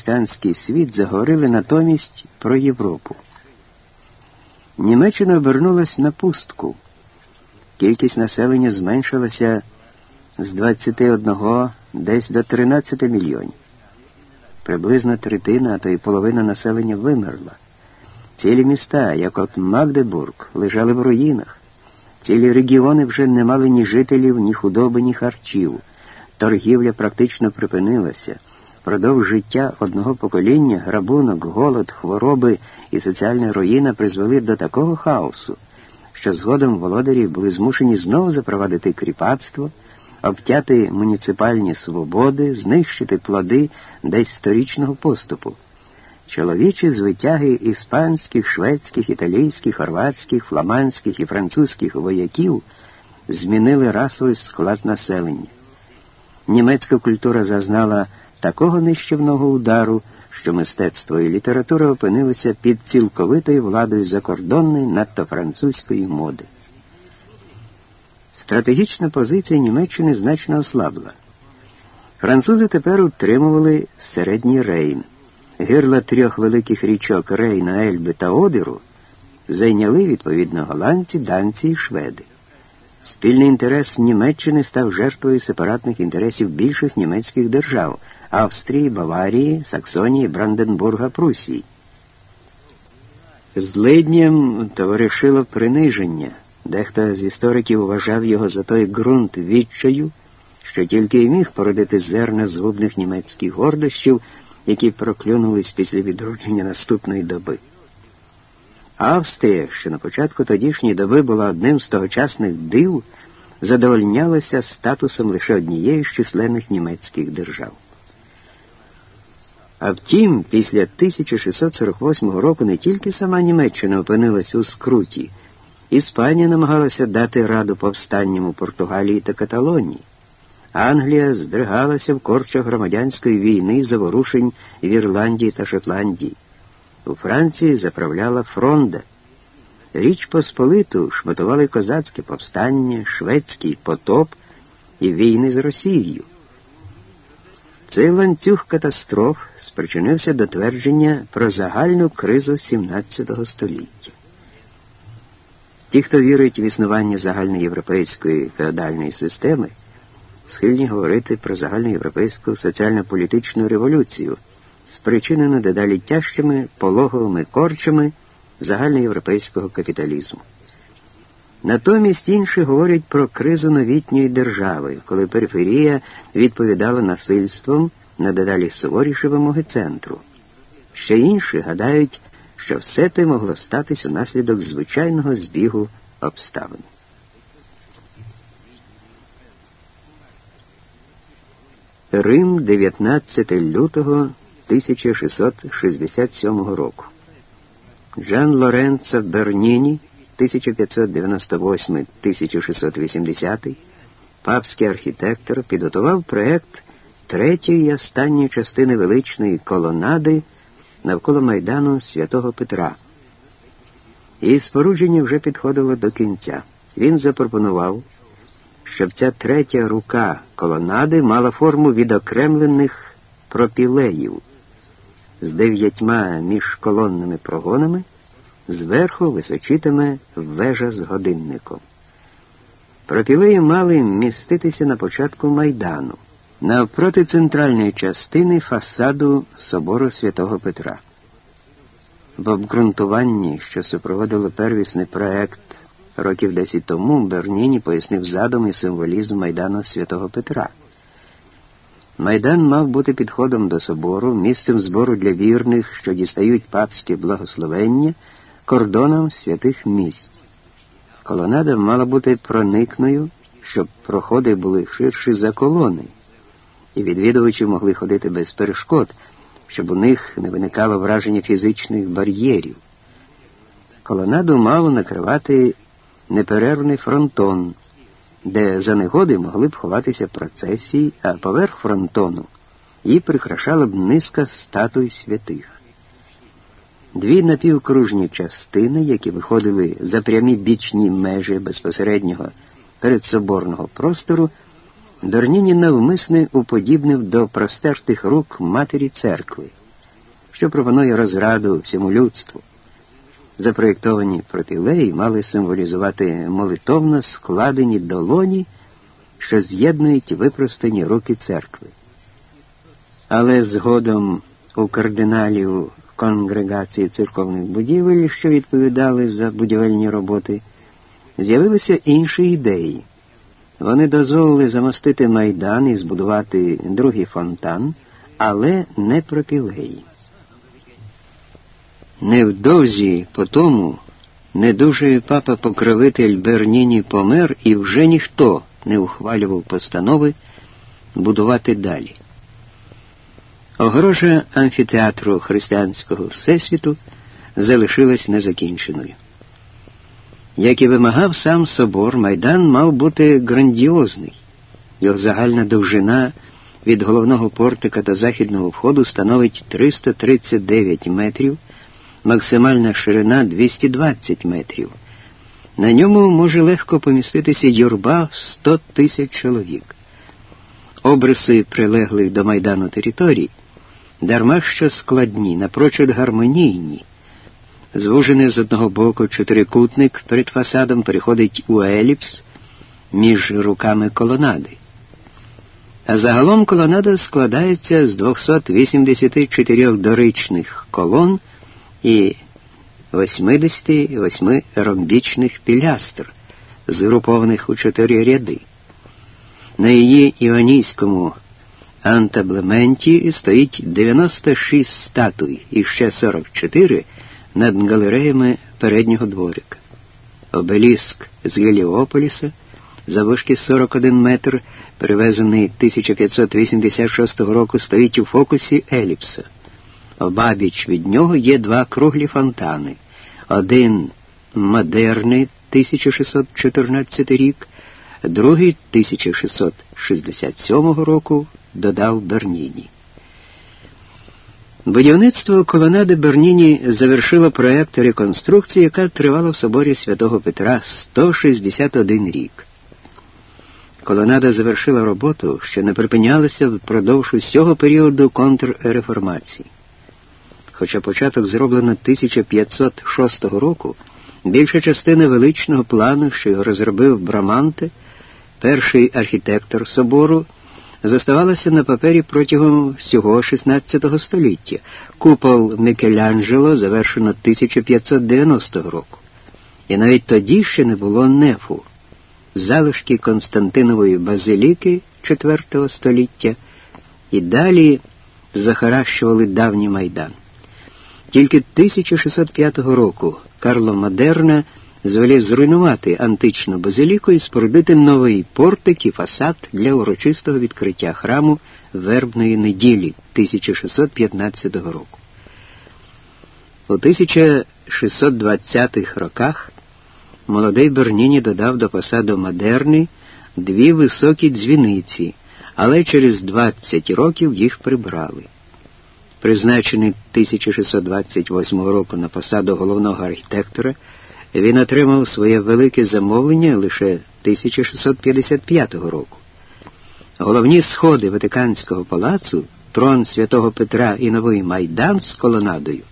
християнський світ заговорили натомість про Європу. Німеччина обернулась на пустку. Кількість населення зменшилася з 21 десь до 13 мільйонів. Приблизно третина, а то й половина населення вимерла. Цілі міста, як от Магдебург, лежали в руїнах. Цілі регіони вже не мали ні жителів, ні худоби, ні харчів. Торгівля практично припинилася. Продовж життя одного покоління грабунок, голод, хвороби і соціальна руїна призвели до такого хаосу, що згодом володарі були змушені знову запровадити кріпацтво, обтяти муніципальні свободи, знищити плоди десь сторічного поступу. Чоловічі звитяги іспанських, шведських, італійських, хорватських, фламандських і французьких вояків змінили расовий склад населення. Німецька культура зазнала такого нищівного удару, що мистецтво і література опинилися під цілковитою владою закордонної, надто французької моди. Стратегічна позиція Німеччини значно ослабла. Французи тепер утримували середній рейн. Гирла трьох великих річок Рейна, Ельби та Одеру зайняли відповідно голландці, данці і шведи. Спільний інтерес Німеччини став жертвою сепаратних інтересів більших німецьких держав Австрії, Баварії, Саксонії, Бранденбурга, Прусії. З лидням товаришило приниження. Дехто з істориків вважав його за той ґрунт відчаю, що тільки й міг породити зерна згубних німецьких гордощів, які проклюнулись після відродження наступної доби. Австрія, що на початку тодішньої доби була одним з тогочасних див, задовольнялася статусом лише однієї з численних німецьких держав. А втім, після 1648 року не тільки сама Німеччина опинилась у скруті, Іспанія намагалася дати раду повстанням у Португалії та Каталонії. Англія здригалася в корчах громадянської війни заворушень в Ірландії та Шотландії. У Франції заправляла фронда. Річ Посполиту шматували козацьке повстання, шведський потоп і війни з Росією. Цей ланцюг катастроф спричинився до твердження про загальну кризу XVII століття. Ті, хто вірить в існування загальноєвропейської феодальної системи, схильні говорити про загальноєвропейську соціально-політичну революцію спричинено дедалі тяжчими пологовими корчами загальноєвропейського капіталізму. Натомість інші говорять про кризу новітньої держави, коли периферія відповідала насильством на дедалі суворіші вимоги центру. Ще інші гадають, що все те могло статись унаслідок звичайного збігу обставин. Рим 19 лютого 1667 року. Джан Лоренцо Берніні 1598-1680, папський архітектор, підготував проект третьої і останньої частини величної колонади навколо майдану святого Петра. Її спорудження вже підходило до кінця. Він запропонував, щоб ця третя рука колонади мала форму відокремлених пропілеїв з дев'ятьма міжколонними прогонами, зверху височитиме вежа з годинником. Пропілеї мали міститися на початку майдану, навпроти центральної частини фасаду собору святого Петра. В обґрунтуванні, що супроводило первісний проект років 10 тому, Берніні пояснив задум і символізм майдану святого Петра. Майдан мав бути підходом до собору, місцем збору для вірних, що дістають папське благословення, кордоном святих місць. Колонада мала бути проникною, щоб проходи були ширші за колони, і відвідувачі могли ходити без перешкод, щоб у них не виникало враження фізичних бар'єрів. Колонаду мало накривати неперервний фронтон де за негоди могли б ховатися процесії, а поверх фронтону її прикрашала б низка статуй святих. Дві напівкружні частини, які виходили за прямі бічні межі безпосереднього передсоборного простору, Дорніні навмисне уподібнив до простертих рук матері церкви. що пропонує розраду всьому людству. Запроєктовані протилеї мали символізувати молитовно складені долоні, що з'єднують випростані руки церкви. Але згодом у кардиналів конгрегації церковних будівель, що відповідали за будівельні роботи, з'явилися інші ідеї. Вони дозволили замостити майдан і збудувати другий фонтан, але не протилеї. Невдовзі по тому недужий папа покровитель Берніні помер, і вже ніхто не ухвалював постанови будувати далі. Огорожа амфітеатру християнського всесвіту залишилась незакінченою. Як і вимагав сам собор, майдан мав бути грандіозний. Його загальна довжина від головного портика до західного входу становить 339 метрів, максимальна ширина 220 метрів. На ньому може легко поміститися юрба в 100 тисяч чоловік. Обриси прилеглих до майдану територій дарма що складні, напрочуд гармонійні. Звужений з одного боку чотирикутник перед фасадом переходить у еліпс між руками колонади. А загалом колонада складається з 284 доричних колон і 88 ромбічних пілястр, згрупованих у чотири ряди. На її іонійському антаблементі стоїть 96 статуй і ще 44 над галереями переднього дворика. Обеліск з Геліополіса, завишки 41 метр, привезений 1586 року, стоїть у фокусі еліпса. Обабіч від нього є два круглі фонтани. Один модерний 1614 рік, другий 1667 року додав Берніні. Будівництво колонади Берніні завершило проект реконструкції, яка тривала в соборі святого Петра 161 рік. Колонада завершила роботу, що не припинялася впродовж усього періоду контрреформації. Хоча початок зроблено 1506 року, більша частина величного плану, що його розробив Браманте, перший архітектор собору, заставалася на папері протягом всього XVI століття. Купол Мікеланджело завершено 1590 року. І навіть тоді ще не було нефу. Залишки Константинової базиліки IV століття і далі захаращували давній майдан. Тільки 1605 року Карло Модерна звелів зруйнувати античну базиліку і спорудити новий портик і фасад для урочистого відкриття храму Вербної неділі 1615 року. У 1620-х роках молодий Берніні додав до посаду Модерни дві високі дзвіниці, але через 20 років їх прибрали. Призначений 1628 року на посаду головного архітектора. Він отримав своє велике замовлення лише 1655 року. Головні сходи Ватиканського палацу, трон святого Петра і новий майдан з колонадою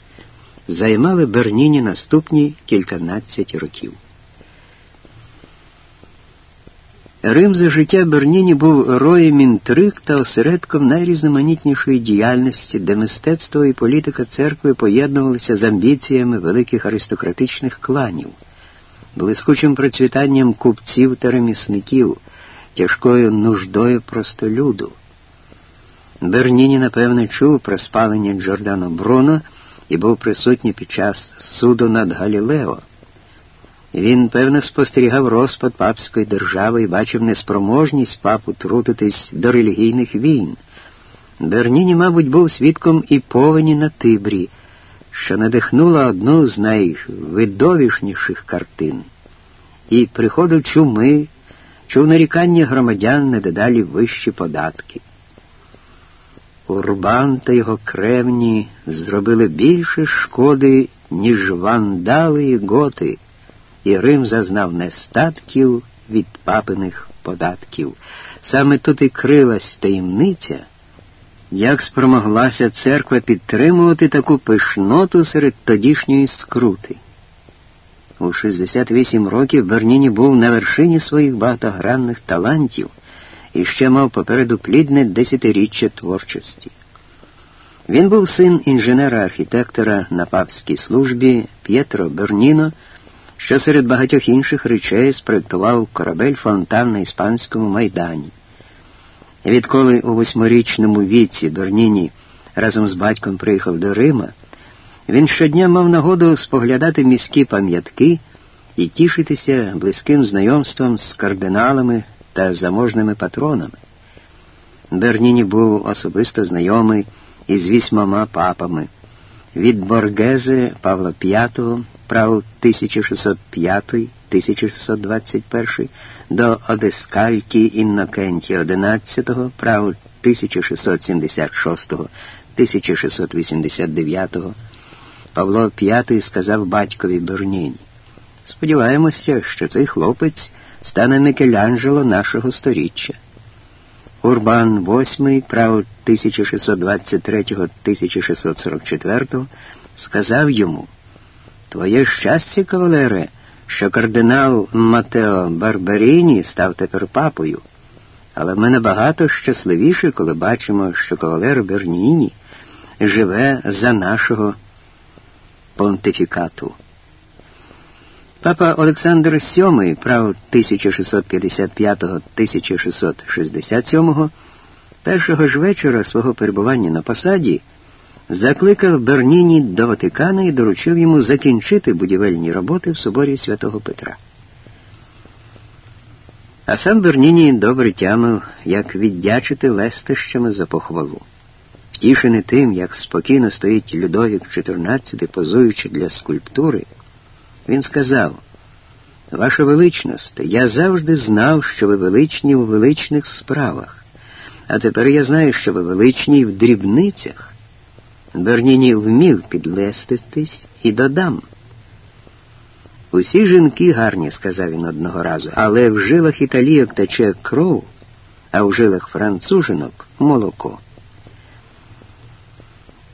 займали Берніні наступні кільканадцять років. Рим за життя Берніні був роєм інтриг та осередком найрізноманітнішої діяльності, де мистецтво і політика церкви поєднувалися з амбіціями великих аристократичних кланів, блискучим процвітанням купців та ремісників, тяжкою нуждою простолюду. Берніні, напевне, чув про спалення Джордано Бруно і був присутній під час суду над Галілео. Він, певно, спостерігав розпад папської держави і бачив неспроможність папу трутитись до релігійних війн. Берніні, мабуть, був свідком і повені на Тибрі, що надихнула одну з найвидовішніших картин. І приходив чуми, чув нарікання громадян на дедалі вищі податки. Урбан та його кревні зробили більше шкоди, ніж вандали і готи і Рим зазнав нестатків від папиних податків. Саме тут і крилась таємниця, як спромоглася церква підтримувати таку пишноту серед тодішньої скрути. У 68 років Берніні був на вершині своїх багатогранних талантів і ще мав попереду плідне десятиріччя творчості. Він був син інженера-архітектора на папській службі П'єтро Берніно, що серед багатьох інших речей спроектував корабель фонтан на іспанському майдані. Відколи у восьмирічному віці Берніні разом з батьком приїхав до Рима, він щодня мав нагоду споглядати міські пам'ятки і тішитися близьким знайомством з кардиналами та заможними патронами. Берніні був особисто знайомий із вісьмома папами від Боргезе Павла V, прав 1605-1621, до Одескалькі Іннокентія XI, прав 1676-1689. Павло V сказав батькові Берніні. Сподіваємося, що цей хлопець стане Микеланджело нашого сторіччя. Урбан VIII, прав 1623-1644, сказав йому Твоє щастя, кавалере, що кардинал Матео Барберіні став тепер папою, але ми набагато щасливіше, коли бачимо, що кавалер Берніні живе за нашого понтифікату. Папа Олександр VII, прав 1655-1667, першого ж вечора свого перебування на посаді закликав Берніні до Ватикана і доручив йому закінчити будівельні роботи в соборі святого Петра. А сам Берніні добре тямив, як віддячити лестищами за похвалу. Втішений тим, як спокійно стоїть Людовік XIV, позуючи для скульптури, він сказав, Ваша величність, я завжди знав, що ви величні у величних справах, а тепер я знаю, що ви величні в дрібницях. Берніні вмів підлеститись і додам. Усі жінки гарні, сказав він одного разу, але в жилах італійок тече кров, а в жилах францужинок молоко.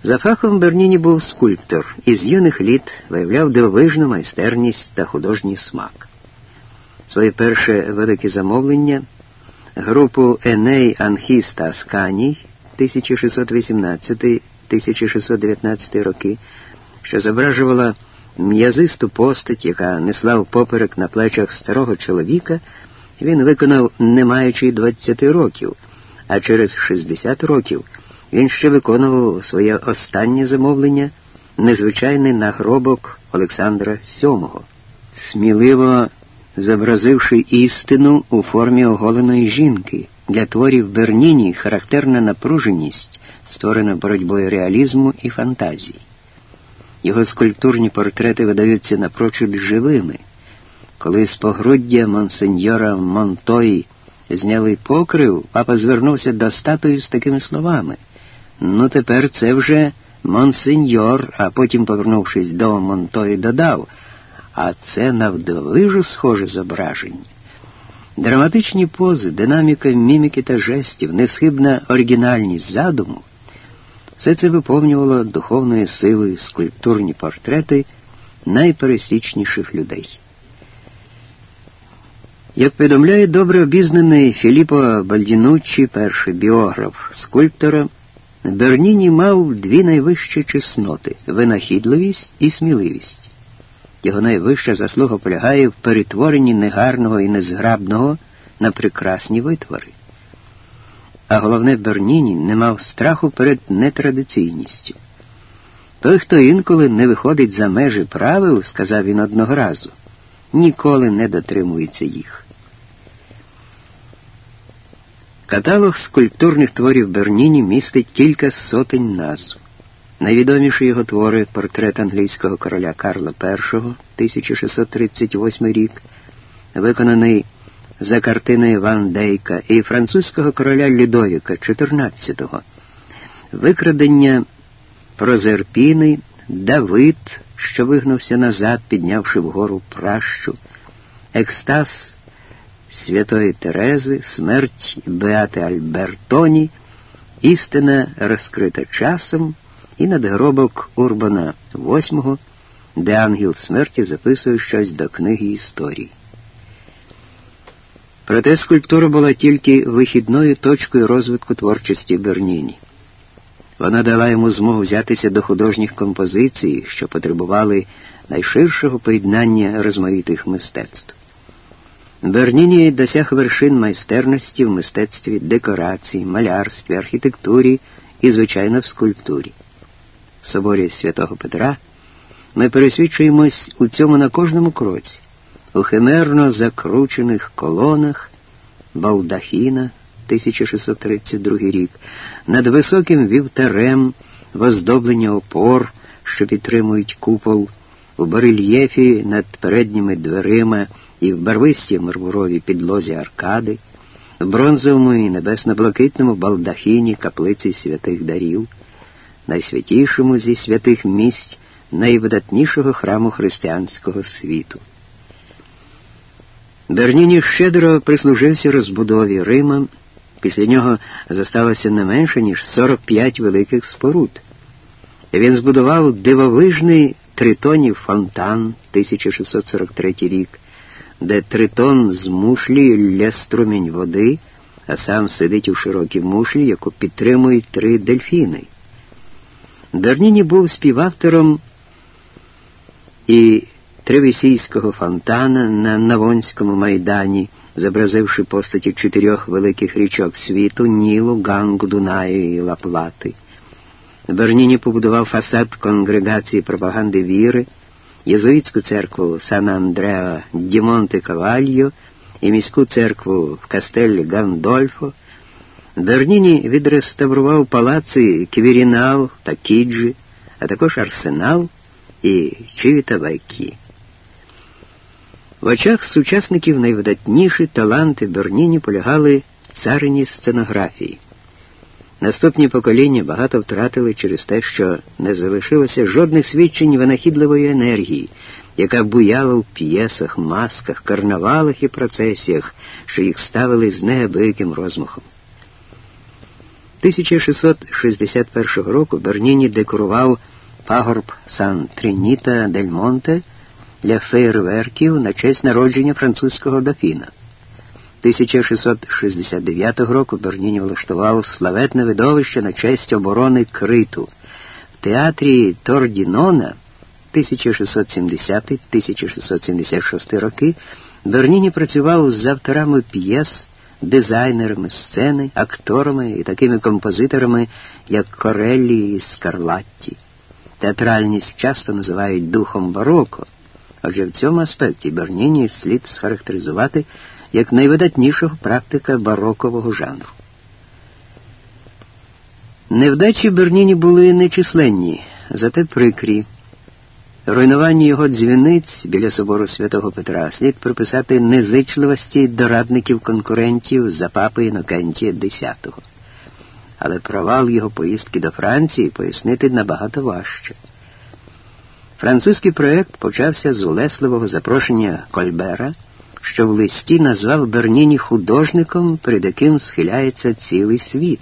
За фахом Берніні був скульптор і з юних літ виявляв дивовижну майстерність та художній смак. Своє перше велике замовлення групу Еней Анхіста Асканій 1618-1619 роки, що зображувала м'язисту постать, яка несла впоперек на плечах старого чоловіка, він виконав не маючи 20 років, а через 60 років. Він ще виконував своє останнє замовлення, незвичайний нагробок Олександра VII, сміливо зобразивши істину у формі оголеної жінки. Для творів Берніні характерна напруженість, створена боротьбою реалізму і фантазії. Його скульптурні портрети видаються напрочуд живими. Коли з погруддя монсеньора Монтої зняли покрив, папа звернувся до статуї з такими словами. Ну, тепер це вже монсеньор, а потім, повернувшись до Монтої, додав, а це навдовижу схоже зображення. Драматичні пози, динаміка міміки та жестів, несхибна оригінальність задуму, все це виповнювало духовною силою скульптурні портрети найпересічніших людей. Як повідомляє добре обізнаний Філіппо Бальдінуччі, перший біограф скульптора, Берніні мав дві найвищі чесноти винахідливість і сміливість. Його найвища заслуга полягає в перетворенні негарного і незграбного на прекрасні витвори. А головне, Берніні не мав страху перед нетрадиційністю. Той, хто інколи не виходить за межі правил, сказав він одного разу, ніколи не дотримується їх. Каталог скульптурних творів Берніні містить кілька сотень назв. Найвідоміші його твори портрет англійського короля Карла І, 1638 рік, виконаний за картиною Ван Дейка і французького короля Людовіка XIV, викрадення Прозерпіни, Давид, що вигнувся назад, піднявши вгору пращу, екстаз Святої Терези, смерть Беати Альбертоні, істина розкрита часом і надгробок Урбана VIII, де ангел смерті записує щось до книги історії. Проте скульптура була тільки вихідною точкою розвитку творчості Берніні. Вона дала йому змогу взятися до художніх композицій, що потребували найширшого поєднання розмаїтих мистецтв. Берніні досяг вершин майстерності в мистецтві декорацій, малярстві, архітектурі і, звичайно, в скульптурі. В соборі святого Петра ми пересвідчуємось у цьому на кожному кроці, у химерно закручених колонах Балдахіна 1632 рік, над високим вівтарем, воздоблення опор, що підтримують купол, у барельєфі над передніми дверима і в барвистій мармуровій підлозі аркади, в бронзовому і небесно-блакитному балдахіні каплиці святих дарів, найсвятішому зі святих місць найвидатнішого храму християнського світу. Берніні щедро прислужився розбудові Рима. Після нього зосталося не менше, ніж 45 великих споруд. Він збудував дивовижний тритонів фонтан 1643 рік, де тритон з мушлі лє струмінь води, а сам сидить у широкій мушлі, яку підтримують три дельфіни. Берніні був співавтором і Тревесійського фонтана на Навонському майдані, зобразивши постаті чотирьох великих річок світу Нілу, Гангу, Дунаю і Лаплати. Берніні побудував фасад конгрегації пропаганди віри, єзуїтську церкву Сан Андреа Дімонте Кавальо і міську церкву в Кастеллі Гандольфо. Берніні відреставрував палаци Квірінал та Кіджі, а також Арсенал і Чивіта Байкі. В очах сучасників найвидатніші таланти Берніні полягали царині сценографії. Наступні покоління багато втратили через те, що не залишилося жодних свідчень винахідливої енергії, яка буяла в п'єсах, масках, карнавалах і процесіях, що їх ставили з неабияким розмахом. 1661 року Берніні декорував пагорб Сан Трініта дель Монте для фейерверків на честь народження французького дофіна. 1669 року Берніні влаштував славетне видовище на честь оборони Криту. В театрі Тордінона 1670-1676 роки Берніні працював з авторами п'єс, дизайнерами сцени, акторами і такими композиторами, як Кореллі і Скарлатті. Театральність часто називають духом бароко, адже в цьому аспекті Берніні слід схарактеризувати як найвидатнішого практика барокового жанру. Невдачі Берніні були нечисленні, зате прикрі. Руйнування його дзвіниць біля собору святого Петра слід приписати незичливості дорадників конкурентів за папи Інокентія X. Але провал його поїздки до Франції пояснити набагато важче. Французький проєкт почався з улесливого запрошення Кольбера що в листі назвав Берніні художником, перед яким схиляється цілий світ.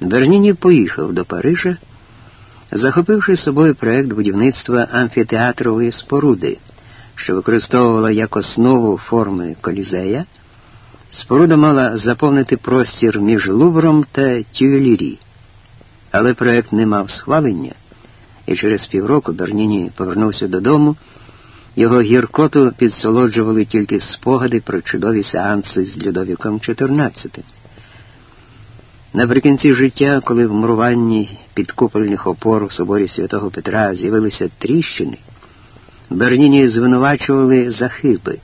Берніні поїхав до Парижа, захопивши з собою проект будівництва амфітеатрової споруди, що використовувала як основу форми колізея. Споруда мала заповнити простір між Лувром та Тюелірі. Але проект не мав схвалення, і через півроку Берніні повернувся додому. Його гіркоту підсолоджували тільки спогади про чудові сеанси з Людовіком XIV. Наприкінці життя, коли в муруванні підкупольних опор у соборі святого Петра з'явилися тріщини, Берніні звинувачували за хиби.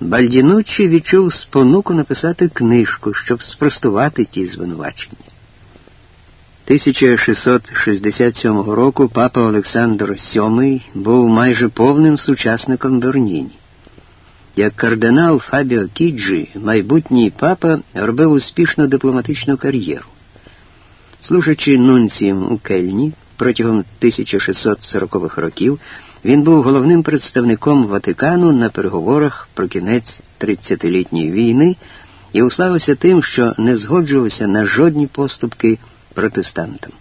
Бальдінуччі відчув спонуку написати книжку, щоб спростувати ті звинувачення. 1667 року папа Олександр VII був майже повним сучасником Берніні. Як кардинал Фабіо Кіджі, майбутній папа робив успішну дипломатичну кар'єру. Служачи нунцієм у Кельні протягом 1640-х років, він був головним представником Ватикану на переговорах про кінець 30-літньої війни і уславився тим, що не згоджувався на жодні поступки протестантам.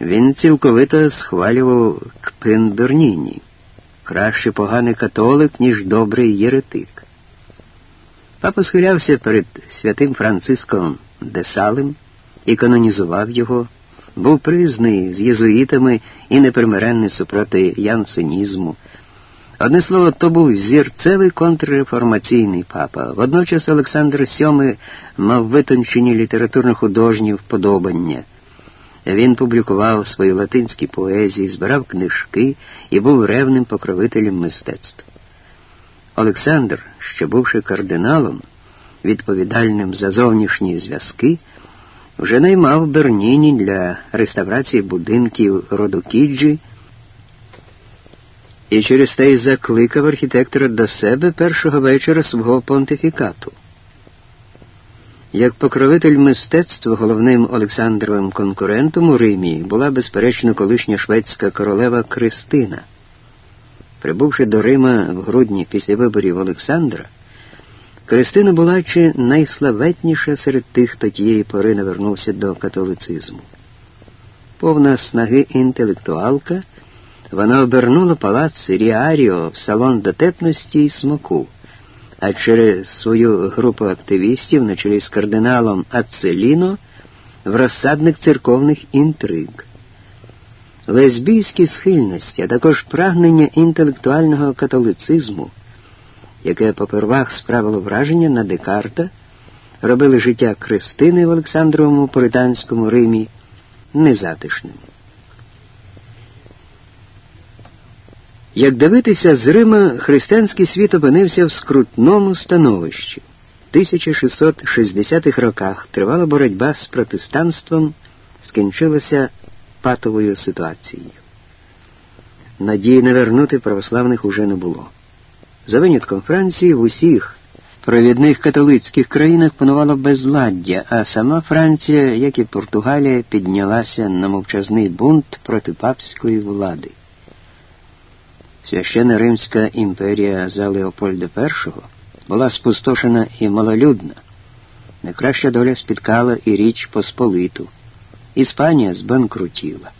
Він цілковито схвалював Кпин Берніні. Краще поганий католик, ніж добрий єретик. Папа схилявся перед святим Франциском де Салем і канонізував його, був призний з єзуїтами і непримиренний супроти янсенізму. Одне слово, то був зірцевий контрреформаційний папа. Водночас Олександр VII мав витончені літературно-художні вподобання. Він публікував свої латинські поезії, збирав книжки і був ревним покровителем мистецтва. Олександр, що бувши кардиналом, відповідальним за зовнішні зв'язки, вже наймав Берніні для реставрації будинків Родокіджі і через те й закликав архітектора до себе першого вечора свого понтифікату. Як покровитель мистецтва головним Олександровим конкурентом у Римі була, безперечно, колишня шведська королева Кристина. Прибувши до Рима в грудні після виборів Олександра, Кристина була чи найславетніша серед тих, хто тієї пори навернувся до католицизму. Повна снаги інтелектуалка, вона обернула палац Ріаріо в салон дотепності і смаку а через свою групу активістів на чолі з кардиналом Ацеліно в розсадник церковних інтриг. Лесбійські схильності, а також прагнення інтелектуального католицизму, яке попервах справило враження на Декарта, робили життя Кристини в Олександровому Пуританському Римі незатишним. Як дивитися з Рима, християнський світ опинився в скрутному становищі. В 1660-х роках тривала боротьба з протестанством, скінчилася патовою ситуацією. Надії навернути православних уже не було. За винятком Франції в усіх провідних католицьких країнах панувало безладдя, а сама Франція, як і Португалія, піднялася на мовчазний бунт проти папської влади. Священна Римська імперія за Леопольда І була спустошена і малолюдна. Найкраща доля спіткала і Річ Посполиту. Іспанія збанкрутіла.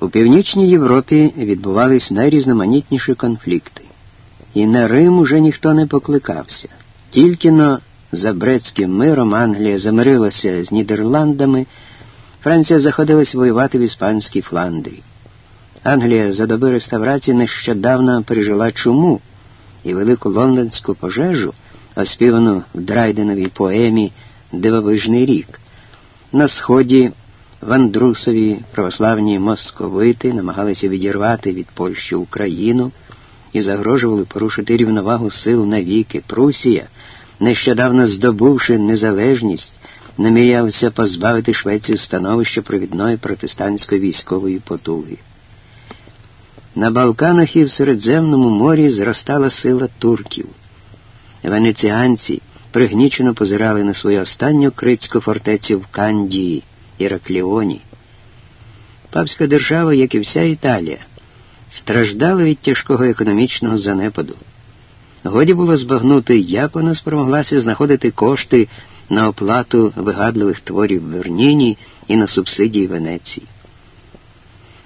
У Північній Європі відбувались найрізноманітніші конфлікти. І на Рим уже ніхто не покликався. Тільки но за Брецьким миром Англія замирилася з Нідерландами, Франція заходилась воювати в Іспанській Фландрії. Англія за доби реставрації нещодавно пережила чуму і велику лондонську пожежу, оспівану в Драйденовій поемі Дивовижний рік. На сході в Андрусові православні московити намагалися відірвати від Польщі Україну і загрожували порушити рівновагу сил навіки. Прусія, нещодавно здобувши незалежність, намірялася позбавити Швецію становища провідної протестантської військової потуги. На Балканах і в Середземному морі зростала сила турків. Венеціанці пригнічено позирали на свою останню критську фортецю в Кандії, Іракліоні. Папська держава, як і вся Італія, страждала від тяжкого економічного занепаду. Годі було збагнути, як вона спромоглася знаходити кошти на оплату вигадливих творів Верніні і на субсидії Венеції.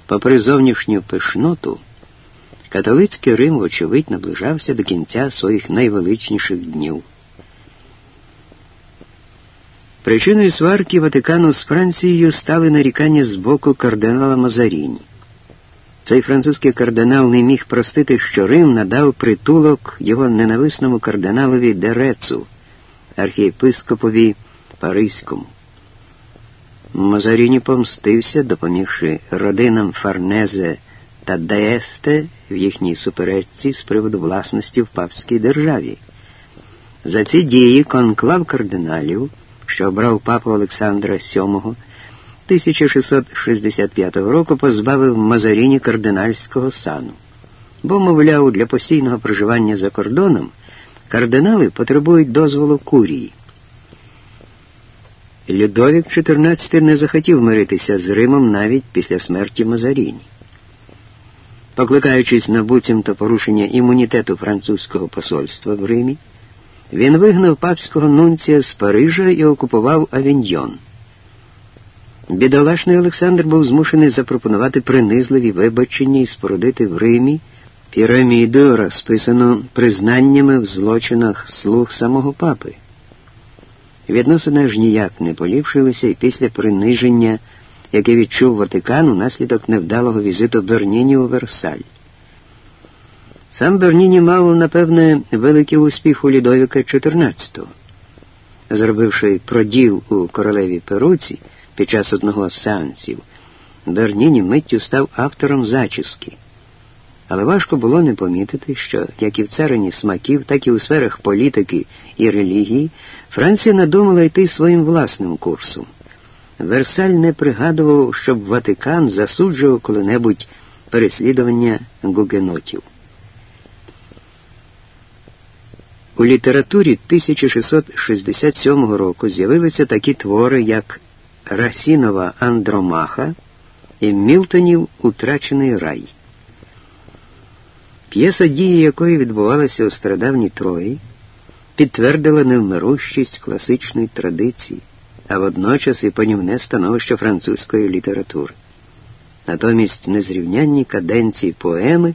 Попри зовнішню пишноту, католицький Рим, вочевидь, наближався до кінця своїх найвеличніших днів. Причиною сварки Ватикану з Францією стали нарікання з боку кардинала Мазаріні. Цей французький кардинал не міг простити, що Рим надав притулок його ненависному кардиналові Дерецу, архієпископові Паризькому. Мазаріні помстився, допомігши родинам Фарнезе та Деесте в їхній суперечці з приводу власності в папській державі. За ці дії конклав кардиналів, що обрав папу Олександра VII, 1665 року позбавив Мазаріні кардинальського сану, бо, мовляв, для постійного проживання за кордоном кардинали потребують дозволу курії. Людовік XIV не захотів миритися з Римом навіть після смерті Мазаріні. Покликаючись на буцімто порушення імунітету французького посольства в Римі, він вигнав папського нунція з Парижа і окупував Авіньйон. Бідолашний Олександр був змушений запропонувати принизливі вибачення і спорудити в Римі піраміду, розписану признаннями в злочинах слуг самого папи. Відносини ж ніяк не поліпшилися і після приниження, яке відчув Ватикан унаслідок невдалого візиту Берніні у Версаль. Сам Берніні мав, напевне, великий успіх у Лідовіка XIV. Зробивши проділ у королеві Перуці під час одного з сеансів, Берніні миттю став автором зачіски. Але важко було не помітити, що як і в царині смаків, так і у сферах політики і релігії Франція надумала йти своїм власним курсом. Версаль не пригадував, щоб Ватикан засуджував коли-небудь переслідування гугенотів. У літературі 1667 року з'явилися такі твори, як Расінова Андромаха і Мілтонів Утрачений рай. П'єса дії якої відбувалася у стародавній Трої, підтвердила невмирущість класичної традиції, а водночас і панівне становище французької літератури. Натомість незрівнянні каденції поеми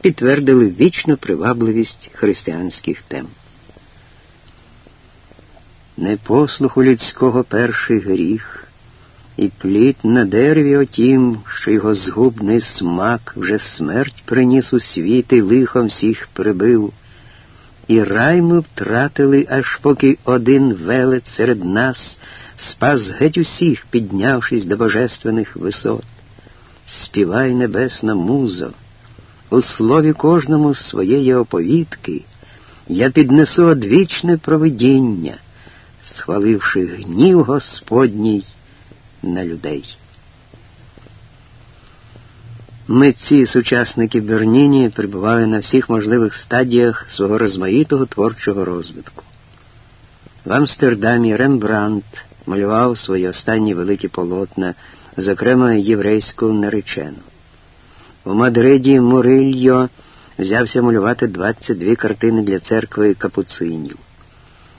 підтвердили вічну привабливість християнських тем. Непослуху людського перший гріх, і плід на дереві отім, що його згубний смак вже смерть приніс у світ і лихом всіх прибив. І рай ми втратили, аж поки один велет серед нас спас геть усіх, піднявшись до божественних висот. Співай, небесна музо, у слові кожному своєї оповідки я піднесу одвічне провидіння, схваливши гнів Господній на людей. Митці сучасники Берніні перебували на всіх можливих стадіях свого розмаїтого творчого розвитку. В Амстердамі Рембрандт малював свої останні великі полотна, зокрема єврейську наречену. У Мадриді Мурильо взявся малювати 22 картини для церкви капуцинів.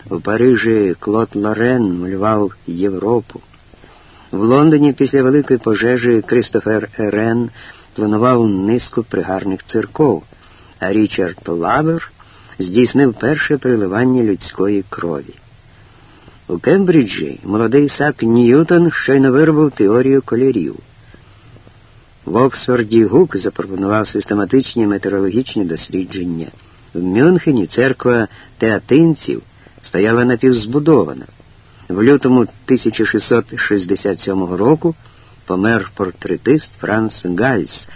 У Парижі Клод Лорен малював Європу. В Лондоні після великої пожежі Кристофер Ерен планував низку пригарних церков, а Річард Лавер здійснив перше переливання людської крові. У Кембриджі молодий Ісак Ньютон щойно виробив теорію кольорів. В Оксфорді Гук запропонував систематичні метеорологічні дослідження. В Мюнхені церква театинців стояла напівзбудована. В лютому 1667 року помер портретист Франц Гальс,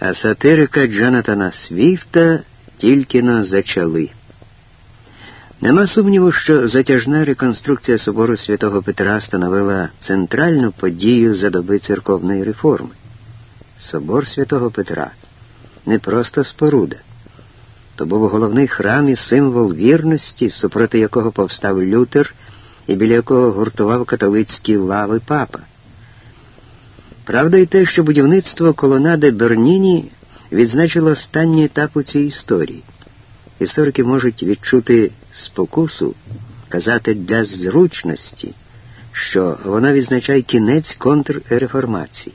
а сатирика Джонатана Свіфта тільки но зачали. Нема сумніву, що затяжна реконструкція собору святого Петра становила центральну подію за доби церковної реформи. Собор святого Петра не просто споруда. То був головний храм і символ вірності, супроти якого повстав Лютер і біля якого гуртував католицькі лави папа. Правда і те, що будівництво колонади Берніні відзначило останній етап у цій історії. Історики можуть відчути спокусу, казати для зручності, що вона відзначає кінець контрреформації.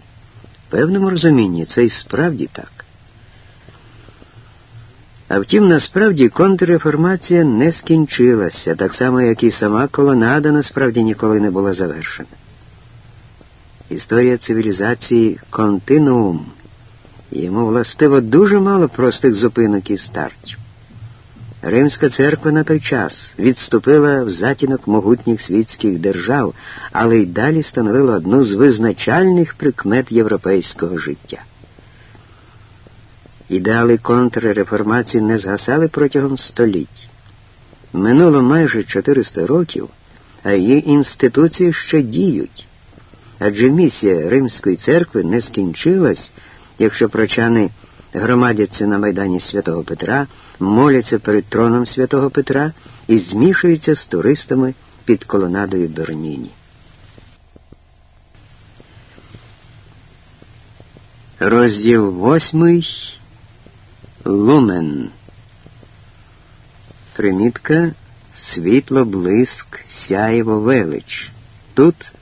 В певному розумінні це і справді так. А втім, насправді контрреформація не скінчилася, так само, як і сама колонада насправді ніколи не була завершена. Історія цивілізації континуум. Йому властиво дуже мало простих зупинок і стартів. Римська церква на той час відступила в затінок могутніх світських держав, але й далі становила одну з визначальних прикмет європейського життя. Ідеали контрреформації не згасали протягом століть. Минуло майже 400 років, а її інституції ще діють. Адже місія Римської церкви не скінчилась, якщо прочани громадяться на майдані святого Петра, моляться перед троном святого Петра і змішуються з туристами під колонадою Берніні. Розділ восьмий Лумен. Примітка світло, блиск, сяєво, велич. Тут